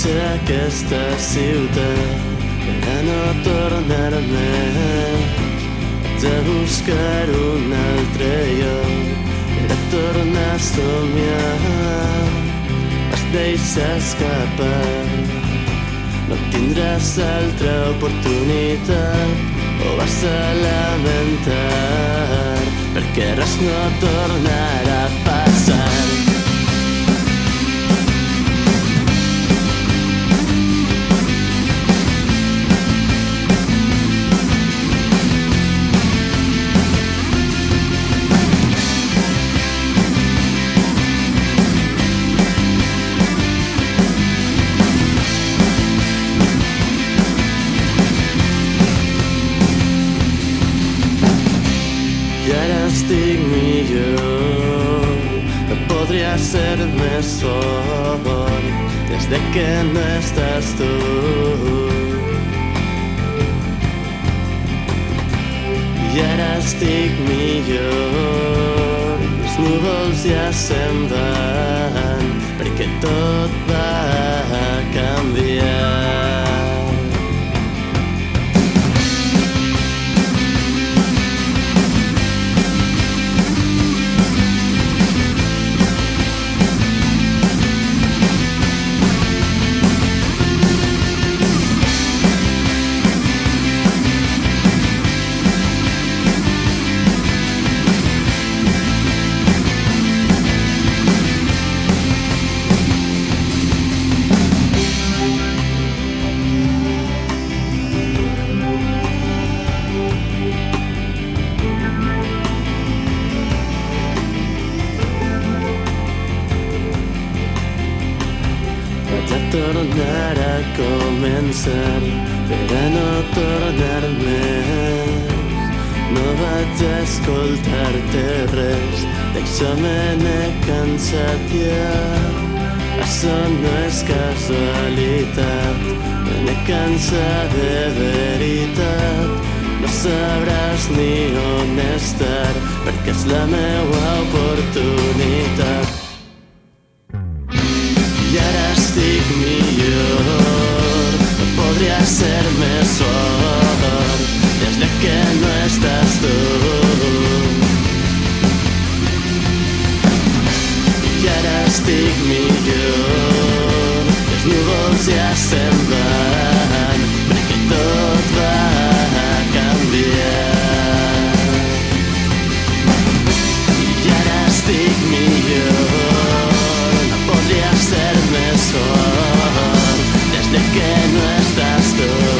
d'aquesta ciutat per a no tornar més. De buscar un altre lloc per a tornar a somiar. Es deixa escapar, no tindràs altra oportunitat o vas a lamentar perquè res no tornarà No podria ser més fort Des de que no estàs tu. I ara estic millor. Els núvols ja se'n van tornar a començar per a no tornar més. No vaig escoltar-te res, d'això me n'he cansat ja. Això no és casualitat, me n'he cansat de veritat. No sabràs ni on estar, perquè és la meua oportunitat. Estic millor. Podria ser més fort Des de que no estàs tu. I ara estic millor. Els núvols ja se'n van que no estás tú.